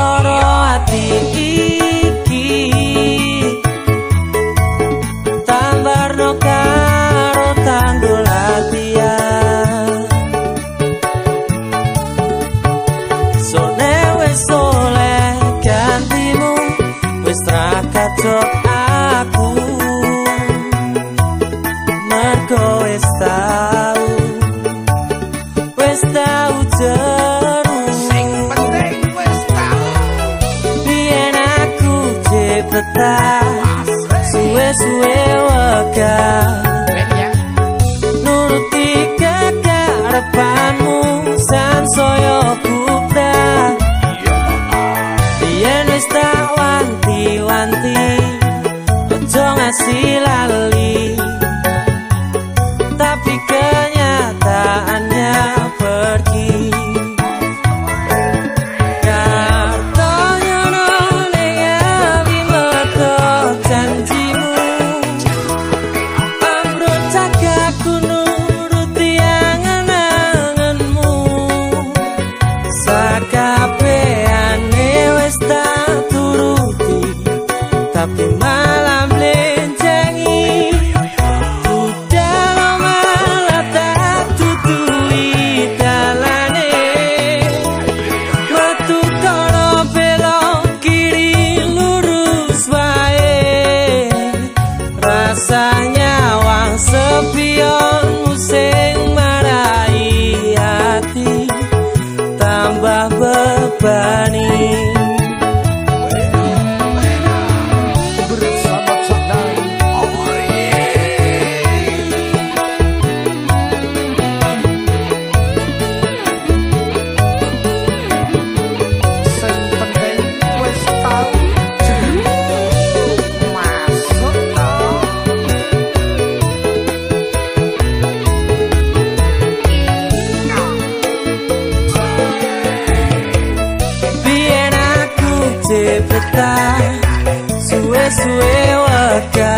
loro ati iki. así. depan petang suwe suwe waka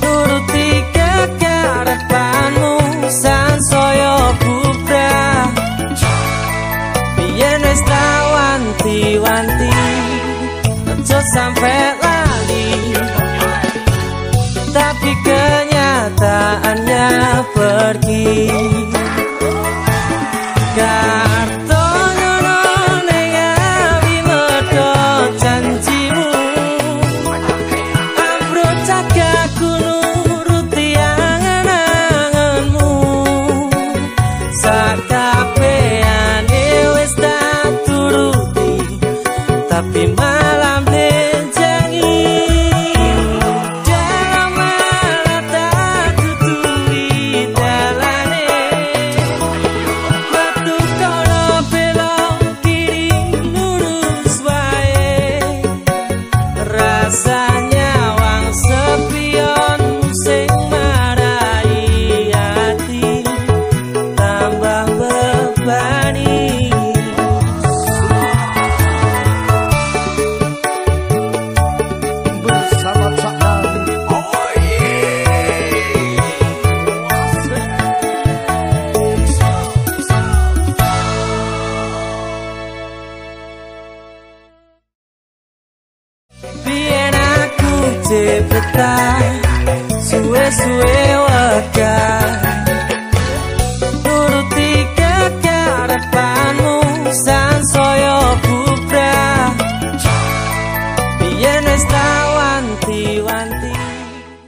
turuti kekarepanmu san soyo bubra biyen wis wanti wanti ojo sampe lali. Tapi kenyataannya pergi. tapi cepetan suwe-suwe wakar